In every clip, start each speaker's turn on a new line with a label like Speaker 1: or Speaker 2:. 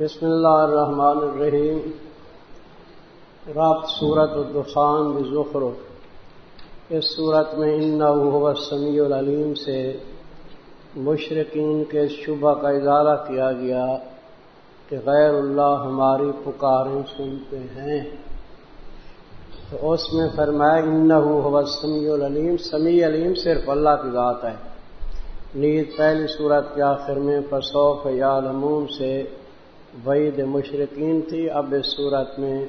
Speaker 1: بسم اللہ الرحمن الرحیم۔ رات سورت الدخان بظفر اس صورت میں ان وعید مشرقین تھی، اب اس صورت میں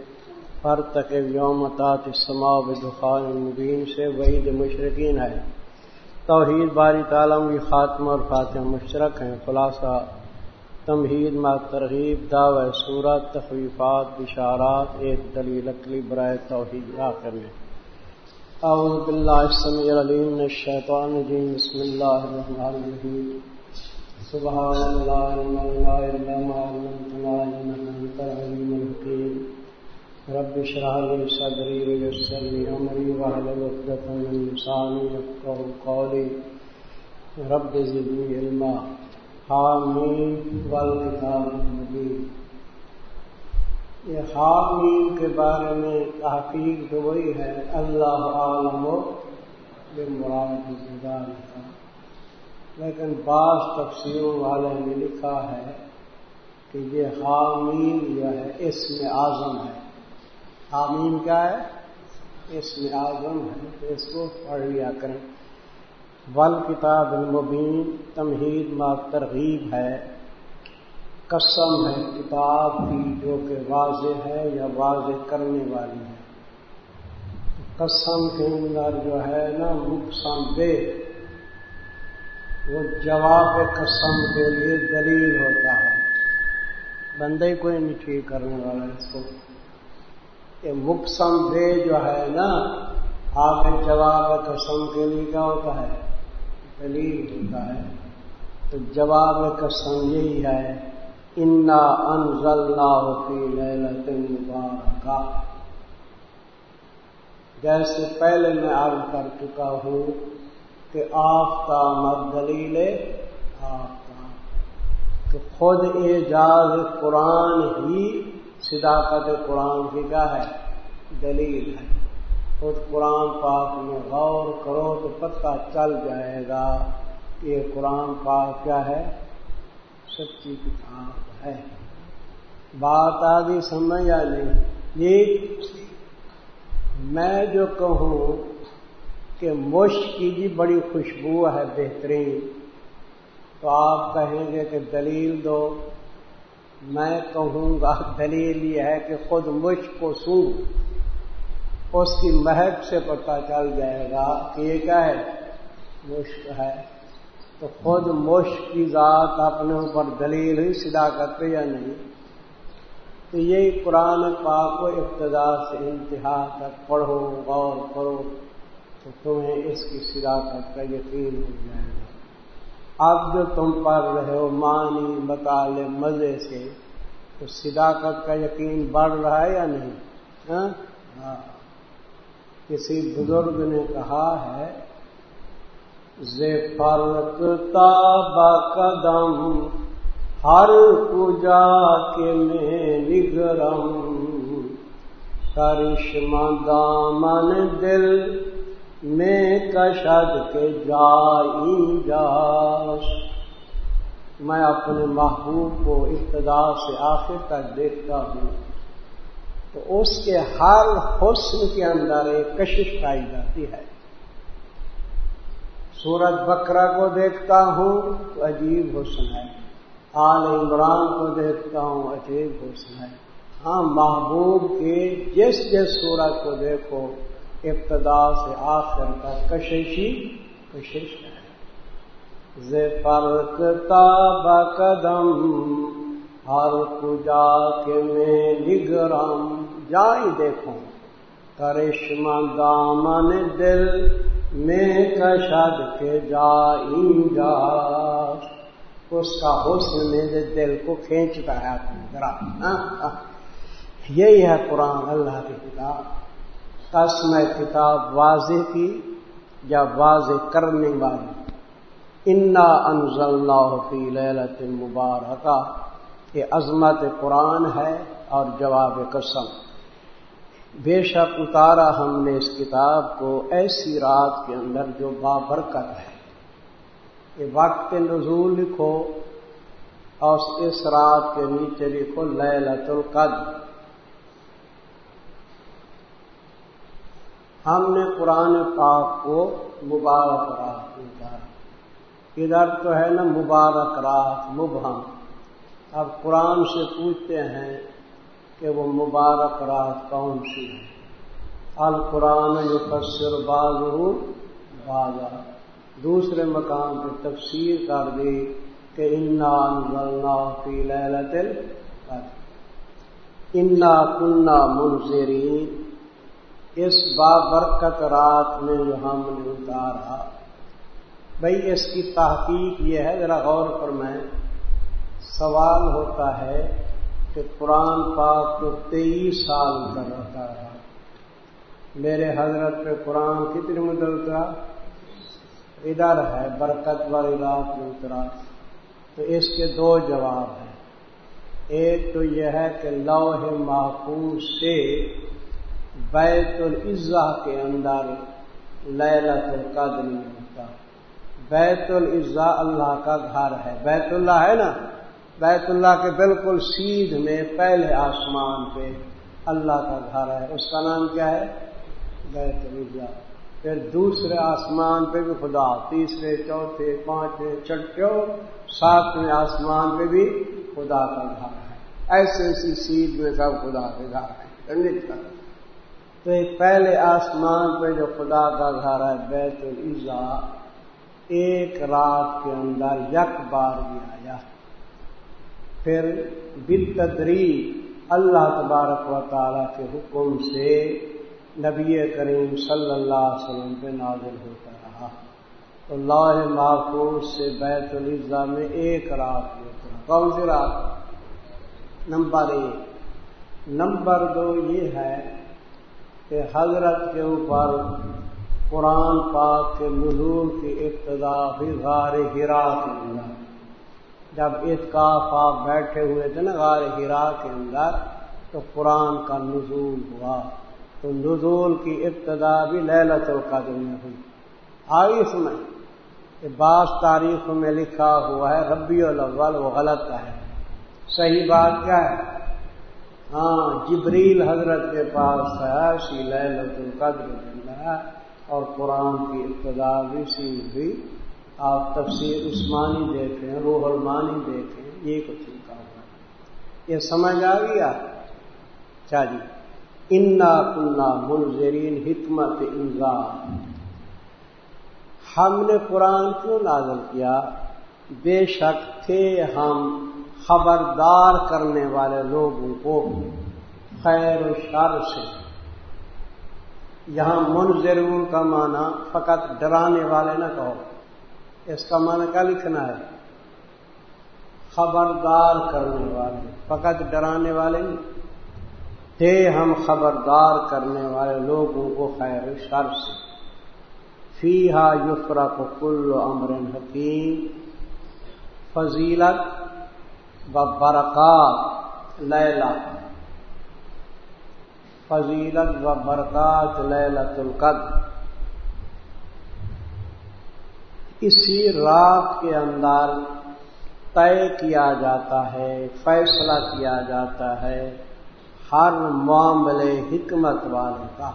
Speaker 1: ہر تک یوم تات سما دخان المبین سے وعید مشرقین ہے۔ توحید باری تعالم کی خاتمہ اور فاتح مشرق ہیں۔ خلاصہ، تمہید ما ترغیب دعو صورت، تخویفات، بشارات، ایک دلیل اکلی برائے توحید آخر میں۔ اعوذ باللہ السمیع العلیم الشیطان الرجیم، بسم اللہ الرحمن الرحیم۔ سبحان الله لا اله الا ما علمتنا انك انت العليم الحكيم رب اشرح لي صدري ويسر لي امري واحلل عقدة من لساني يفقهوا قولي. رب زدني علما. حامين والكتاب المبين. یہ حامین کے بارے میں تحقیق تو وہی ہے، اللہ عالم و مراد زدان کا لیکن بعض تفسیروں والے نے لکھا ہے کہ یہ حامین جو ہے اس میں اعظم ہے۔ حامین کیا ہے؟ اس میں اعظم ہے۔ تو اس کو پڑھ لیا کریں۔ ول کتاب المبین تمہید ما ترغیب ہے۔ قسم ہے کتاب کی جو کہ واضح ہے یا واضح کرنے والی ہے۔ قسم کے اندر جو ہے نا نقصان دے۔ وہ جواب قسم کے لیے دلیل ہوتا ہے۔ بندے کوئی نہیں ٹھیک کرنے والا اس کو۔ یہ مقصم دے جو ہے نا آپ جواب قسم کے لیے کیا ہوتا ہے؟ دلیل ہوتا ہے۔ تو جواب قسم یہی ہے، انا انزل مبارکہ جیسے پہلے میں عرض کر چکا ہوں کہ آفتاب دلیل آفتاب تو خود اعجاز قرآن ہی صداقت قرآن کی کیا ہے، دلیل ہے۔ خود قرآن پاک میں غور کرو تو پتہ چل جائے گا کہ یہ قرآن پاک کیا ہے؟ سچی کتاب ہے۔ بات آگے سمجھ یا نہیں یہ میں جو کہوں کہ مشک کی بھی بڑی خوشبو ہے، بہترین۔ تو آپ کہیں گے کہ دلیل دو۔ میں کہوں گا، دلیل یہ ہے کہ خود مشک کو سوں۔ اس کی مہک سے پتہ چل جائے گا کہ یہ کیا ہے؟ مشک ہے۔ تو خود مشک کی ذات اپنے اوپر دلیل ہی سدا کرتے یا نہیں؟ تو یہی قرآن پاک کو ابتدا سے انتہا تک پڑھو، غور کرو۔ تو تمہیں اس کی صداقت کا یقین ہو جائے گا۔ اب جو تم پڑھ رہے ہو مانی مطالعے مزے سے، تو صداقت کا یقین بڑھ رہا ہے یا نہیں؟ ہاں؟, ہاں۔ کسی بزرگ نے کہا ہے زے فرق تابا قدم، ہر پوجا کے میں نگرم۔ کرشمہ دامن دل میں کشد کے جائی جاس میں اپنے محبوب کو ابتدا سے آخر تک دیکھتا ہوں۔ تو اس کے ہر حسن کے اندر ایک کشش پائی جاتی ہے۔ سورج بکرا کو دیکھتا ہوں تو عجیب حسن ہے۔ آل عمران کو دیکھتا ہوں عجیب حسن ہے۔ ہاں محبوب کے جس جس سورج کو دیکھو ابتدا سے آخر کا کششی کشش ہے۔ فرق تاب قدم، ہر پوجا کے میں نگرام جائی دیکھو، کرشمہ دامن دل میں کشد کے جائی جا۔ اس کا حسن میرے دل کو کھینچتا ہے اپنی طرح۔ ہاں، ہاں۔ یہی ہے قرآن، اللہ کی کتاب۔ قسم کتاب واضح کی یا واضح کرنے والی۔ انا انزل اللہ فی للت مبارکہ۔ یہ عظمت قرآن ہے اور جواب قسم۔ بے شک اتارا ہم نے اس کتاب کو ایسی رات کے اندر جو بابرکت ہے۔ یہ وقت نزول لکھو اور اس رات کے نیچے لکھو لیلت القدر۔ ہم نے قرآن پاک کو مبارک رات اتارا ادھر تو ہے نا مبارک رات، مبہم۔ اب قرآن سے پوچھتے ہیں کہ وہ مبارک رات کون سی ہے۔ القرآن جو فصر باز بازا دوسرے مقام پہ تفسیر کر دی کہ انا فی لہلت انا کنہ منظرین اس بابرکت رات میں جو ہم نے اتارا بھائی اس کی تحقیق یہ ہے، ذرا غور پر میں سوال ہوتا ہے کہ قرآن پاک تو تیئیس سال کا رہتا رہا میرے حضرت پہ قرآن کتنی مدد اترا ادھر ہے، برکت والی رات میں اترا۔ تو اس کے دو جواب ہیں۔ ایک تو یہ ہے کہ لوہ محفوظ سے بیت العزا کے اندر للت القدر ہوتا بیت العزا اللہ کا گھر ہے۔ بیت اللہ ہے نا؟ بیت اللہ کے بالکل سیدھ میں پہلے آسمان پہ اللہ کا گھر ہے۔ اس کا نام کیا ہے؟ بیت العزا پھر دوسرے آسمان پہ بھی خدا، تیسرے، چوتھے، پانچویں چھٹے ساتویں آسمان پہ بھی خدا کا گھر ہے۔ ایسے ایسی سیدھ میں سب خدا کے گھر ہے تو ایک پہلے آسمان پہ جو خدا کا گھر ہے، بیت العزا ایک رات کے اندر یک بار بھی آیا۔ پھر بتدری اللہ تبارک و تعالی کے حکم سے نبی کریم صلی اللہ علیہ وسلم پہ نازل ہوتا رہا۔ تو اللہ محفوظ سے بیت العزا میں ایک رات ہوتا کون سی رات؟ نمبر ایک۔ نمبر دو یہ ہے کہ حضرت کے اوپر قرآن پاک کے نزول کی ابتدا بھی غار ہرا کے اندر۔ جب اتکاف آپ بیٹھے ہوئے تھے نا غار ہرا کے اندر، تو قرآن کا نزول ہوا۔ تو نزول کی ابتدا بھی للت القدر میں ہوئی۔ آگے سنیں کہ بعض تاریخ میں لکھا ہوا ہے ربی الاول وہ غلط ہے۔ صحیح بات کیا ہے؟ ہاں جبریل حضرت کے پاس ہے سی للت القدر ہے اور قرآن کی ابتدا بھی سی بھی آپ تفسیر عثمانی دیکھیں، روح المانی دیکھیں، یہ کچھ لکھا ہوا یہ سمجھ آ گیا اچھا جی۔ انا کنہ منظرین حکمت انزا ہم نے قرآن کیوں نازل کیا؟ بے شک تھے ہم خبردار کرنے والے لوگوں کو خیر و شر سے۔ یہاں منظرون کا معنی فقط ڈرانے والے نہ کہو۔ اس کا معنی کیا لکھنا ہے؟ خبردار کرنے والے۔ فقط ڈرانے والے نہیں تھے ہم خبردار کرنے والے لوگوں کو خیر و شر سے۔ فی ہا یفرا کو کل امر حکیم۔ فضیلت برکات لیلا فضیلت و برکات لیلت القدر اسی رات کے اندر طے کیا جاتا ہے، فیصلہ کیا جاتا ہے ہر معاملے حکمت والے کا۔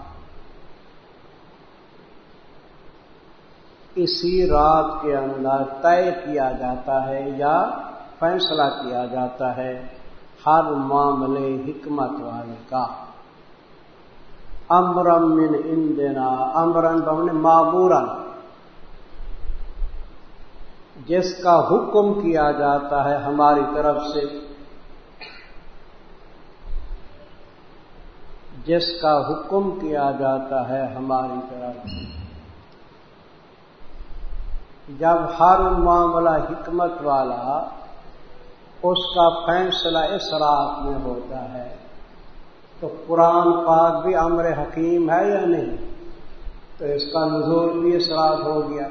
Speaker 1: اسی رات کے اندر طے کیا جاتا ہے یا فیصلہ کیا جاتا ہے ہر معاملے حکمت والے کا۔ امرم من اندنا امرن بمن معمورن۔ جس کا حکم کیا جاتا ہے ہماری طرف سے، جس کا حکم کیا جاتا ہے ہماری طرف سے۔ جب ہر معاملہ حکمت والا اس کا فیصلہ اس رات میں ہوتا ہے۔ تو قرآن پاک بھی امر حکیم ہے یا نہیں؟ تو اس کا نزول بھی اس رات ہو گیا۔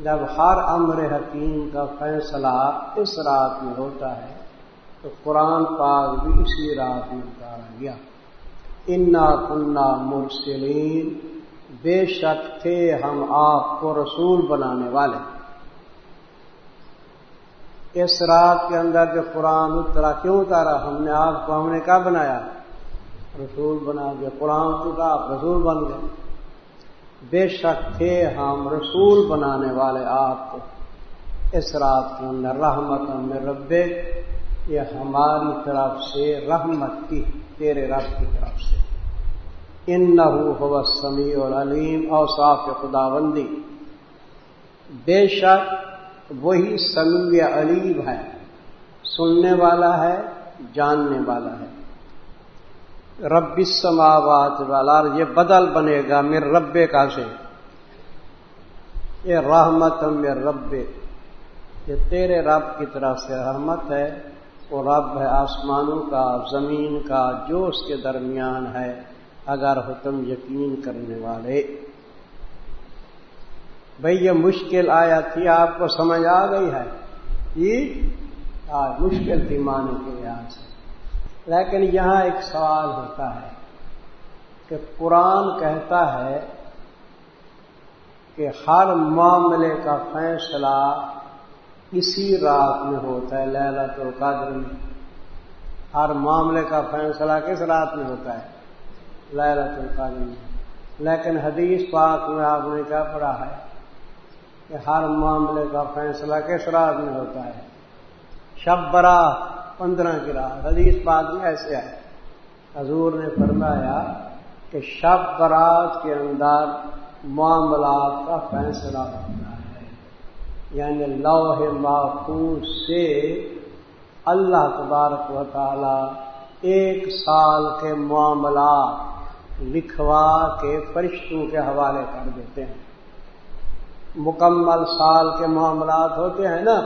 Speaker 1: جب ہر امر حکیم کا فیصلہ اس رات میں ہوتا ہے، تو قرآن پاک بھی اسی رات میں اتارا گیا۔ انا کنہ مرسلین بے شک تھے ہم آپ کو رسول بنانے والے۔ اس رات کے اندر جو قرآن اترا کیوں اتارا؟ ہم نے آپ کو، ہم نے کیا بنایا؟ رسول بنا دیا، قرآن تو آپ رسول بن گئے۔ بے شک تھے ہم رسول بنانے والے آپ کو۔ اس رات کے اندر رحمت میں ربے یہ ہماری طرف سے رحمت کی، تیرے رب کی طرف سے۔ ان نہ سمیع اور علیم اور صاف خدا بندی بے شک وہی سمیع علیم ہے، سننے والا ہے، جاننے والا ہے۔ رب السماوات والا یہ بدل بنے گا میرے ربے کا سے۔ یہ رحمت میر رب یہ تیرے رب کی طرف سے رحمت ہے، وہ رب ہے آسمانوں کا، زمین کا، جو اس کے درمیان ہے۔ اگر ہو تم یقین کرنے والے۔ بھئی یہ مشکل آیا تھی آپ کو سمجھ آ گئی ہے۔ جی مشکل تھی مانے کے لحاظ سے۔ لیکن یہاں ایک سوال ہوتا ہے کہ قرآن کہتا ہے کہ ہر معاملے کا فیصلہ اسی رات میں ہوتا ہے لہلت القدر میں۔ ہر معاملے کا فیصلہ کس رات میں ہوتا ہے؟ لہلت القدر میں۔ لیکن حدیث پاک میں آپ نے کیا پڑھا ہے؟ کہ ہر معاملے کا فیصلہ کس رات میں ہوتا ہے؟ شب برات پندرہ کی رات حدیث پاک میں ایسے ہے۔ حضور نے فرمایا کہ شب برات کے اندر معاملات کا فیصلہ ہوتا ہے۔ یعنی لوح محفوظ سے اللہ تبارک و تعالی ایک سال کے معاملات لکھوا کے فرشتوں کے حوالے کر دیتے ہیں۔ مکمل سال کے معاملات ہوتے ہیں نا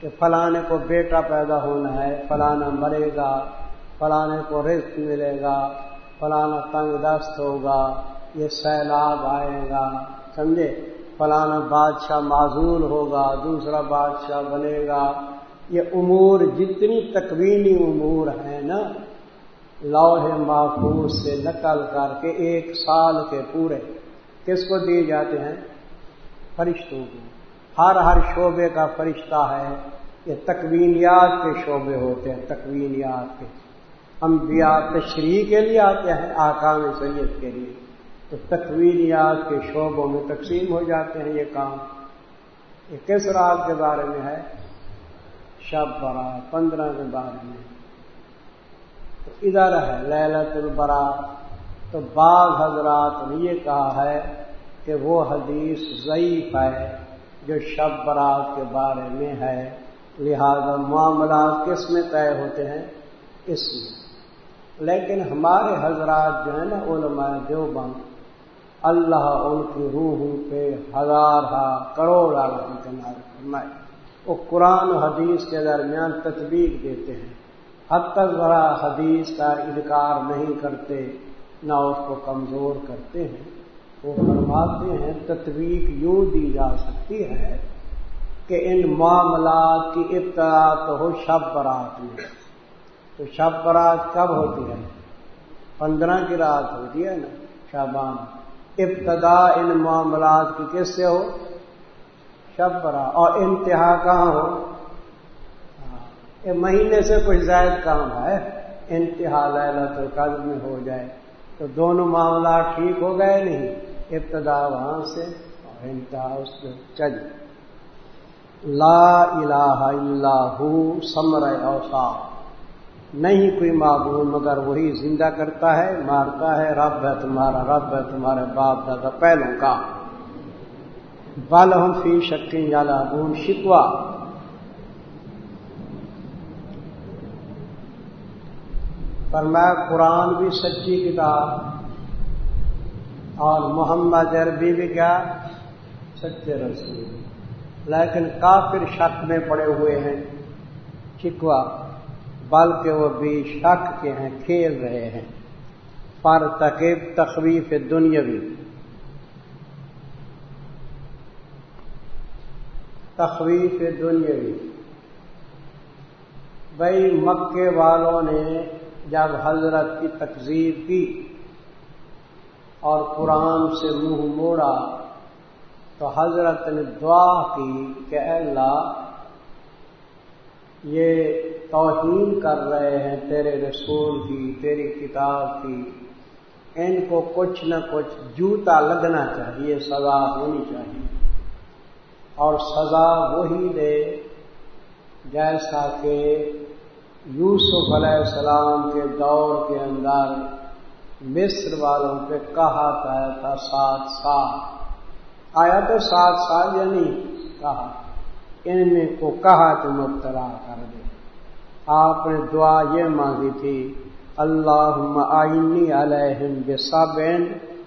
Speaker 1: کہ فلانے کو بیٹا پیدا ہونا ہے، فلانا مرے گا، فلانے کو رزق ملے گا، فلانا تنگ دست ہوگا، یہ سیلاب آئے گا، سمجھے؟ فلانا بادشاہ معذول ہوگا، دوسرا بادشاہ بنے گا۔ یہ امور جتنی تکوینی امور ہیں نا، لوح محفوظ سے نقل کر کے ایک سال کے پورے، کس کو دیے جاتے ہیں؟ فرشتوں کو ہر ہر شعبے کا فرشتہ ہے۔ یہ تکوینیات کے شعبے ہوتے ہیں تکوینیات کے۔ انبیاء تشریح کے لیے آتے ہیں، آکام سید کے لیے۔ تو تکوینیات کے شعبوں میں تقسیم ہو جاتے ہیں یہ کام۔ یہ کس رات کے بارے میں ہے؟ شب برات پندرہ کے بارے میں۔ تو ادھر ہے للت البرا۔ تو بعض حضرات نے یہ کہا ہے کہ وہ حدیث ضعیف ہے جو شب برات کے بارے میں ہے۔ لہذا معاملات کس میں طے ہوتے ہیں؟ اس میں۔ لیکن ہمارے حضرات جو ہیں نا علماء دیوبند، اللہ ان کی روح پہ ہزار ہا کروڑ فرمائے۔ وہ قرآن حدیث کے درمیان تطبیق دیتے ہیں۔ حد تک ذرا حدیث کا انکار نہیں کرتے، نہ اس کو کمزور کرتے ہیں۔ وہ فرماتے ہیں تطویق یوں دی جا سکتی ہے کہ ان معاملات کی ابتدا تو ہو شب برات میں۔ تو شب برات کب ہوتی ہے؟ پندرہ کی رات ہوتی ہے نا شابان۔ ابتدا ان معاملات کی کس سے ہو؟ شب برات۔ اور انتہا کہاں ہو؟ ہاں، مہینے سے کچھ زائد کام ہے۔ انتہا لہلت القدر میں ہو جائے۔ تو دونوں معاملات ٹھیک ہو گئے نہیں؟ ابتدا وہاں سے اور انتہا اس کو چل لا الہ الا ہو سمر اوسا نہیں کوئی معبود مگر وہی زندہ کرتا ہے، مارتا ہے، رب ہے تمہارا، رب ہے تمہارے باپ، دادا، پہلوں کا۔ بل ہم فی شکی یا لاگون شکوا۔ پر میں قرآن بھی سچی کتاب اور محمد عربی بھی کیا؟ سچے رسول۔ لیکن کافر شک میں پڑے ہوئے ہیں۔ چکوا بلکہ وہ بھی شک کے ہیں، کھیل رہے ہیں۔ پر تقیب تخویف دنیاوی۔ تخویف دنیاوی۔ بھائی مکے والوں نے جب حضرت کی تقزیب کی اور قرآن سے منہ موڑا تو حضرت نے دعا کی کہ اللہ، یہ توہین کر رہے ہیں تیرے رسول کی، تیری کتاب کی۔ ان کو کچھ نہ کچھ جوتا لگنا چاہیے، سزا ہونی چاہیے۔ اور سزا وہی دے جیسا کہ یوسف علیہ السلام کے دور کے اندر مصر والوں پہ کہا تھا سات سال۔ آیا تو سات سال یا نہیں؟ کہا۔ ان میں کو کہا تو مبتلا کر دے۔ آپ نے دعا یہ مانگی تھی اللہ آئینی علیہم بے سب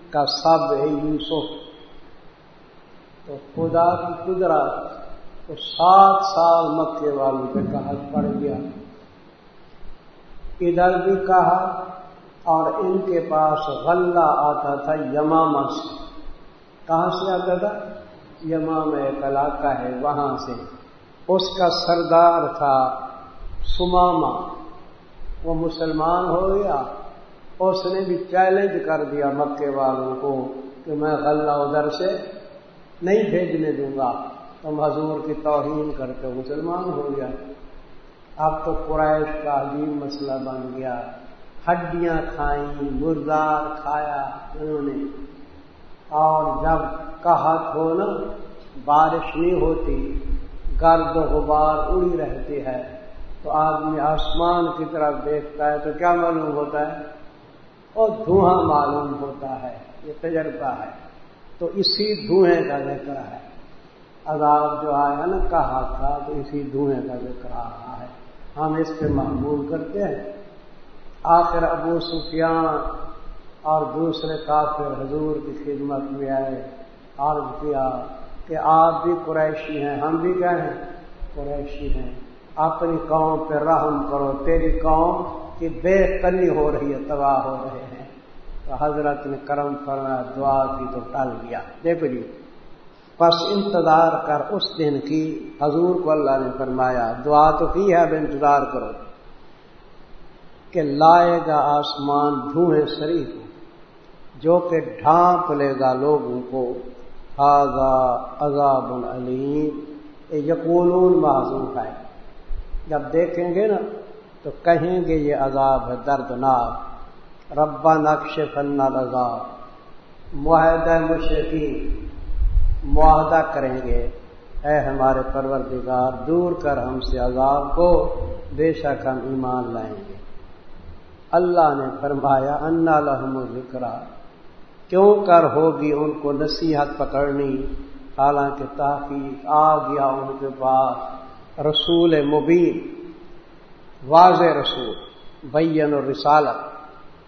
Speaker 1: کا سب ہے یوسف۔ تو خدا کی قدرت تو سات سال مکے والوں پہ کہا پڑ گیا۔ ادھر بھی کہا اور ان کے پاس غلہ آتا تھا یماما سے۔ کہاں سے آتا تھا؟ یمام ایک علاقہ ہے وہاں سے۔ اس کا سردار تھا سماما وہ مسلمان ہو گیا۔ اس نے بھی چیلنج کر دیا مکے والوں کو کہ میں غلہ ادھر سے نہیں بھیجنے دوں گا۔ تم حضور کی توہین کر کے مسلمان ہو گیا۔ اب تو قرائش کا عظیم مسئلہ بن گیا۔ ہڈیاں کھائیں مردار کھایا انہوں نے۔ اور جب کہت ہو نا، بارش نہیں ہوتی، گرد و غبار اڑی رہتی ہے۔ تو آدمی آسمان کی طرف دیکھتا ہے تو کیا معلوم ہوتا ہے؟ اور دھواں معلوم ہوتا ہے، یہ تجربہ ہے۔ تو اسی دھوئیں کا ذکر ہے۔ عذاب جو آیا نا، کہا تھا تو اسی دھوئیں کا ذکر آ رہا ہے۔ ہم اس پہ معمول کرتے ہیں۔ آخر ابو سفیان اور دوسرے کافر حضور کی خدمت میں آئے، عرض کیا کہ آپ بھی قریشی ہیں، ہم بھی کیا ہیں؟ قریشی ہیں۔ اپنی قوم پہ رحم کرو، تیری قوم کی بے کنی ہو رہی ہے، تباہ ہو رہے ہیں۔ تو حضرت نے کرم فرمایا، دعا کی تو ٹل گیا دیکھو جی بس انتظار کر اس دن کی حضور کو اللہ نے فرمایا، دعا تو کی ہے، اب انتظار کرو۔ کہ لائے گا آسمان دھوئیں شریف جو کہ ڈھانپ لے گا لوگوں کو۔ ہاضا عذاب العلیم۔ یقول معذوف ہے جب دیکھیں گے نا، تو کہیں گے یہ عذاب ہے دردناک۔ ربا نقش فن رضا معاہدہ مشرقی معاہدہ کریں گے۔ اے ہمارے پروردگار، دور کر ہم سے عذاب کو۔ بے شک ہم ایمان لائیں گے۔ اللہ نے فرمایا، انا لحم ذکرا کیوں کر ہوگی ان کو نصیحت پکڑنی؟ حالانکہ تحقیق آ گیا ان کے پاس۔ رسول مبین، واضح رسول، بین اور رسالت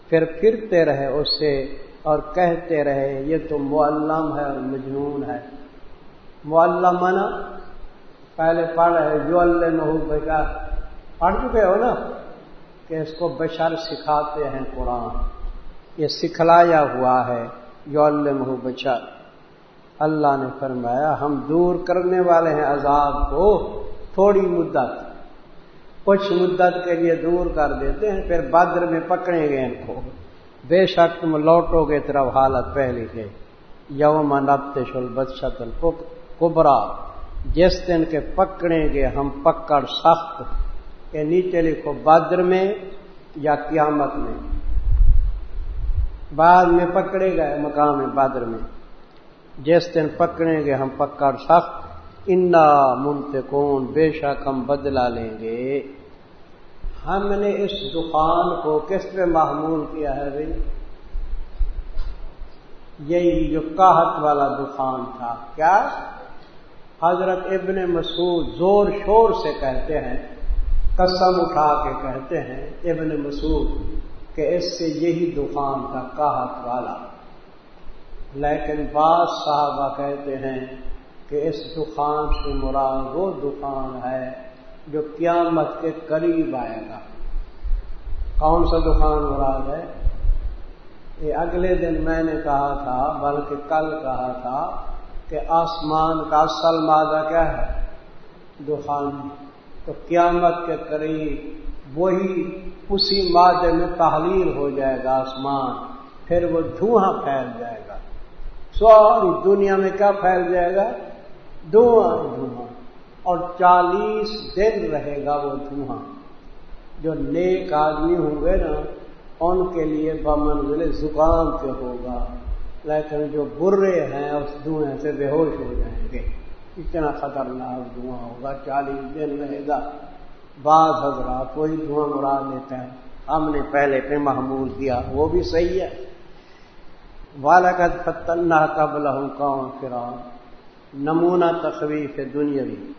Speaker 1: پھر پھرتے رہے اس سے اور کہتے رہے، یہ تو معلم ہے اور مجنون ہے۔ معلم پہلے پڑھ رہے، جو اللہ نحو پڑھ چکے ہو نا؟ کہ اس کو بشر سکھاتے ہیں قرآن۔ یہ سکھلایا ہوا ہے جو اللہ بشر۔ اللہ نے فرمایا، ہم دور کرنے والے ہیں عذاب کو، تھوڑی مدت۔ کچھ مدت کے لیے دور کر دیتے ہیں، پھر بدر میں پکڑیں گے ان کو۔ بے شک تم لوٹو گے طرف حالت پہلی کے۔ یوم نبت شل بدشت کبرا جس دن کے پکڑیں گے، ہم پکڑ سخت کے نیچے لکھو بدر میں یا قیامت میں۔ بعد میں پکڑے گئے مقام بدر میں۔ جس دن پکڑیں گے ہم پکڑ سخت۔ انا منتقون بے شک ہم بدلا لیں گے۔ ہم نے اس دکان کو کس پہ معمول کیا ہے بھائی؟ یہی جو کاہت والا دکان تھا۔ کیا؟ حضرت ابن مسعود زور شور سے کہتے ہیں قسم اٹھا کے کہتے ہیں، ابن مسعود، کہ اس سے یہی دکان تھا کاہت والا۔ لیکن بعض صاحبہ کہتے ہیں کہ اس دکان سے مراد وہ دکان ہے جو قیامت کے قریب آئے گا۔ کون سا دکان مراد ہے؟ یہ اگلے دن میں نے کہا تھا، بلکہ کل کہا تھا، کہ آسمان کا اصل مادہ کیا ہے؟ دخان۔ تو قیامت کے قریب وہی اسی مادے میں تحلیل ہو جائے گا آسمان، پھر وہ دھواں پھیل جائے گا۔ سوری دنیا میں کیا پھیل جائے گا؟ دھواں دھواں۔ اور چالیس دن رہے گا وہ دھواں۔ جو نیک آدمی ہوں گے نا، ان کے لیے بمنزل زکام کے ہوگا، لیکن جو برے ہیں، اس دھوئیں سے بے ہوش ہو جائیں گے۔ اتنا خطرناک دھواں ہوگا، چالیس دن رہے گا۔ بعض حضرات کوئی دھواں اڑا لیتا ہے ہم نے پہلے پہ محمول کیا وہ بھی صحیح ہے۔ والد فتنا قبل ہوں کون فران نمونہ تخویف دنیاوی۔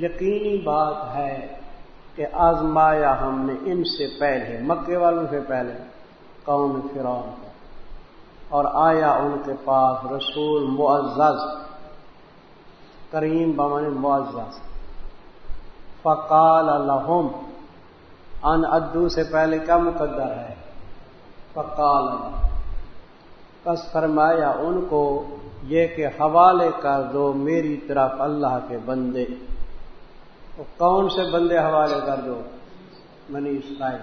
Speaker 1: یقینی بات ہے کہ آزمایا ہم نے ان سے پہلے، مکے والوں سے پہلے کون فرعون کو۔ اور آیا ان کے پاس رسول معزز، کریم بمن معزز۔ فقال الحم ان ادو سے پہلے کیا مقدر ہے؟ فقال، پس فرمایا ان کو، یہ کہ حوالے کر دو میری طرف اللہ کے بندے۔ تو کون سے بندے حوالے کر دو؟ منی اسرائیل۔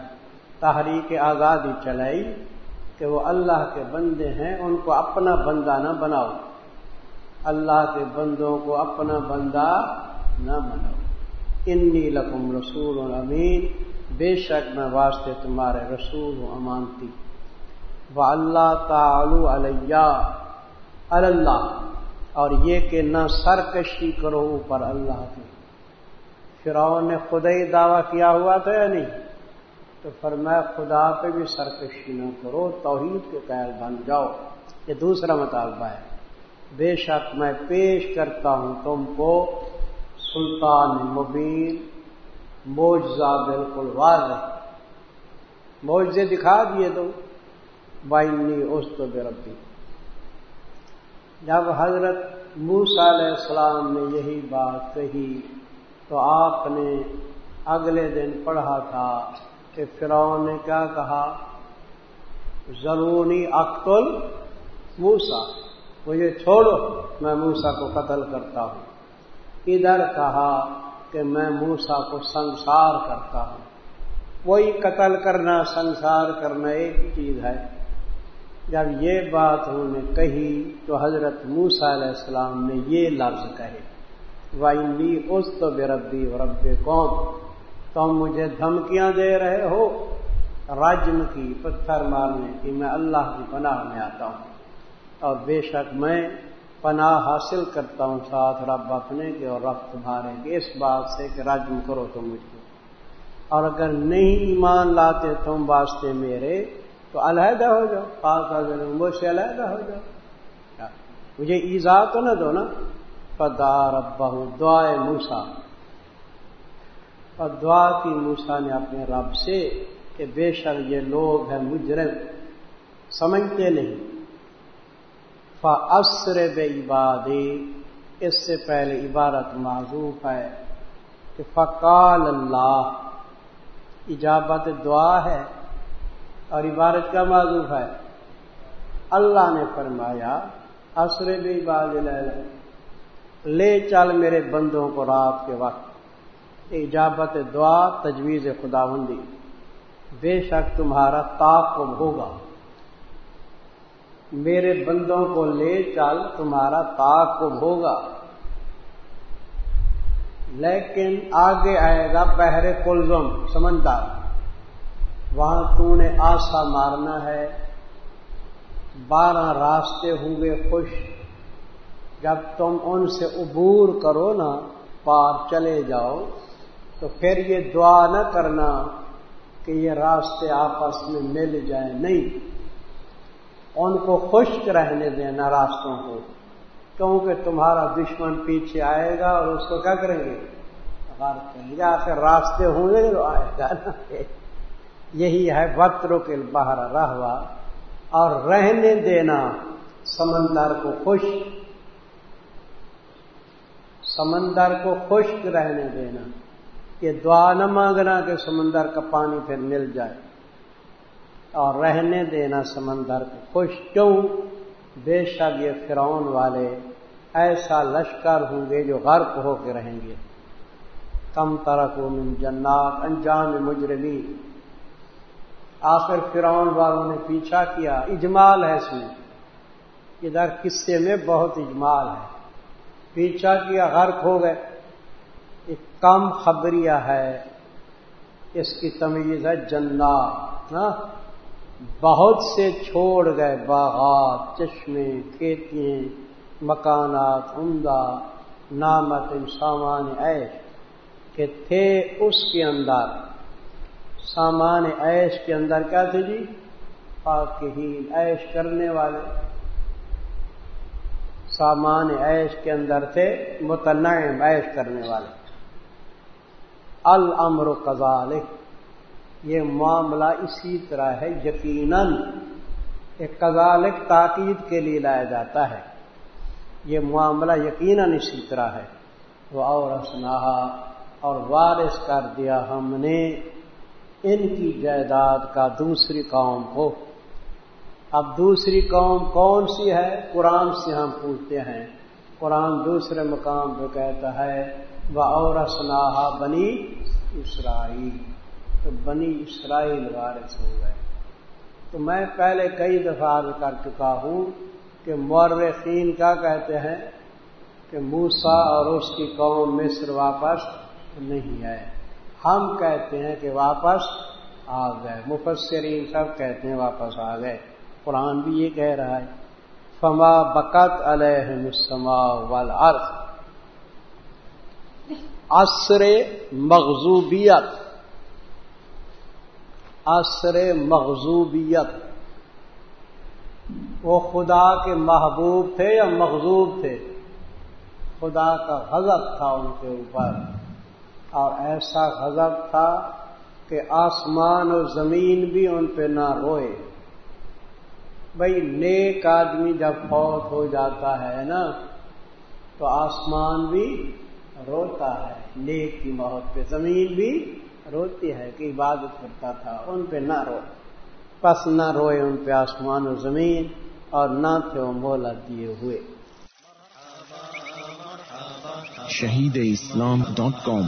Speaker 1: تحریک آزادی چلائی۔ کہ وہ اللہ کے بندے ہیں، ان کو اپنا بندہ نہ بناؤ۔ اللہ کے بندوں کو اپنا بندہ نہ بناؤ۔ انی لکم رسول امین۔ بے شک میں واسطے تمہارے رسول ہوں، امانتی۔ و اللہ تعالو علیہ۔ اللہ۔ اور یہ کہ نہ سرکشی کرو اوپر اللہ کے فرعون نے خدا ہی دعویٰ کیا ہوا تھا یا نہیں؟ تو فرمایا خدا پہ بھی سرکشی نہ کرو، توحید کے قید بن جاؤ۔ یہ دوسرا مطالبہ ہے۔ بے شک میں پیش کرتا ہوں تم کو سلطان مبین موجزہ بالکل واضح۔ موجے دکھا دیے تو بائنی اس تو بے ربی جب حضرت موسا علیہ السلام نے یہی بات کہی تو آپ نے اگلے دن پڑھا تھا فرعون نے کیا کہا؟ ضروری اختل موسا مجھے چھوڑو، میں موسا کو قتل کرتا ہوں۔ ادھر کہا کہ میں موسا کو سنسار کرتا ہوں۔ وہی قتل کرنا، سنسار کرنا ایک چیز ہے۔ جب یہ بات انہوں نے کہی تو حضرت موسا علیہ السلام نے یہ لفظ کہے۔ وائنی اس تو بے ربی و رب کون تم مجھے دھمکیاں دے رہے ہو۔ راجم کی پتھر مارنے کی میں اللہ کی پناہ میں آتا ہوں۔ اور بے شک میں پناہ حاصل کرتا ہوں ساتھ رب اپنے کے اور رب تمہارے کے۔ اس بات سے کہ راجم کرو تم مجھ کو۔ اور اگر نہیں ایمان لاتے تم واسطے میرے، تو علیحدہ ہو جاؤ۔ پاک مجھ سے علیحدہ ہو جاؤ۔ مجھے ایزا تو نہ دو نا۔ پدار ابا دعائے موسا اور دعا کی موسا نے اپنے رب سے کہ بے شک یہ لوگ ہیں مجرم، سمجھتے نہیں۔ فسر بے عبادی اس سے پہلے عبارت معذوف ہے کہ فقال اللہ اجابت دعا ہے اور عبارت کا معذوف ہے۔ اللہ نے فرمایا عصر بھی باز لے چل میرے بندوں کو رات کے وقت۔ ایجابت دعا تجویز خدا بندی بے شک تمہارا تعاقب ہوگا۔ میرے بندوں کو لے چل، تمہارا تعاقب ہوگا۔ لیکن آگے آئے گا بحر کلزم، سمندر۔ وہاں تو نے آسا مارنا ہے۔ بارہ راستے ہوں گے خوش۔ جب تم ان سے عبور کرو نا، پار چلے جاؤ۔ تو پھر یہ دعا نہ کرنا کہ یہ راستے آپس میں مل جائیں۔ نہیں۔ ان کو خشک رہنے دینا راستوں کو، کیونکہ تمہارا دشمن پیچھے آئے گا اور اس کو کیا کریں گے؟ یا پھر راستے ہوں گے تو آئے گا نا۔ یہی ہے وطر کے باہر رہوا۔ اور رہنے دینا سمندر کو خوش سمندر کو خشک رہنے دینا۔ یہ دعا نہ مانگنا کہ سمندر کا پانی پھر مل جائے اور رہنے دینا سمندر کو خوش کیوں؟ بے شک یہ فرعون والے ایسا لشکر ہوں گے جو غرق ہو کے رہیں گے۔ کم ترک من جنات، انجام مجرمی آخر فرعون والوں نے پیچھا کیا، اجمال ہے اس میں۔ ادھر قصے میں بہت اجمال ہے۔ پیچھا کیا، غرق ہو گئے۔ کم خبریہ ہے۔ اس کی تمیز ہے جنات بہت سے چھوڑ گئے باغات، چشمے کھیتیں مکانات، عمدہ نامت سامان عیش کہ تھے اس کے اندر۔ سامان عیش کے اندر کیا تھے جی؟ پاکہین عیش کرنے والے۔ سامان عیش کے اندر تھے متنعم عیش کرنے والے۔ المر و یہ معاملہ اسی طرح ہے، یقیناً ایک کزالک تاکید کے لیے لایا جاتا ہے۔ یہ معاملہ یقیناً اسی طرح ہے۔ وہ اور اسنہا اور وارث کر دیا ہم نے ان کی جائیداد کا دوسری قوم کو۔ اب دوسری قوم کون سی ہے؟ قرآن سے ہم پوچھتے ہیں۔ قرآن دوسرے مقام پہ کہتا ہے وہ اور اسنہا بنی اسرائیل تو بنی اسرائیل وارث ہو گئے۔ تو میں پہلے کئی دفعہ کر چکا ہوں کہ مورخین کیا کہتے ہیں کہ موسا اور اس کی قوم مصر واپس نہیں آئے۔ ہم کہتے ہیں کہ واپس آ گئے۔ مفسرین سب کہتے ہیں واپس آ گئے۔ قرآن بھی یہ کہہ رہا ہے۔ فما بکت علیہ مسما وال عصر مغزوبیت عصر مغزوبیت وہ خدا کے محبوب تھے یا مغزوب تھے؟ خدا کا غضب تھا ان کے اوپر۔ اور ایسا غضب تھا کہ آسمان اور زمین بھی ان پہ نہ روئے۔ بھائی نیک آدمی جب فوت ہو جاتا ہے نا، تو آسمان بھی روتا ہے، نیک کی موت پہ۔ زمین بھی روتی ہے کہ عبادت کرتا تھا، ان پہ نہ رو۔ پس نہ روئے ان پہ آسمان و زمین، اور نہ تھے وہ مولا دیے ہوئے۔
Speaker 2: شہید اسلام ڈاٹ کام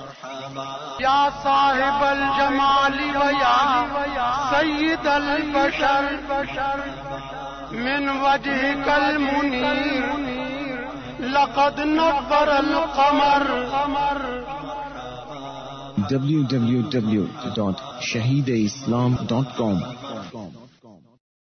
Speaker 3: یا صاحب الجمال سید البشر من وجہ کل منیر لقد نبر القمر.
Speaker 2: www.shahideislam.com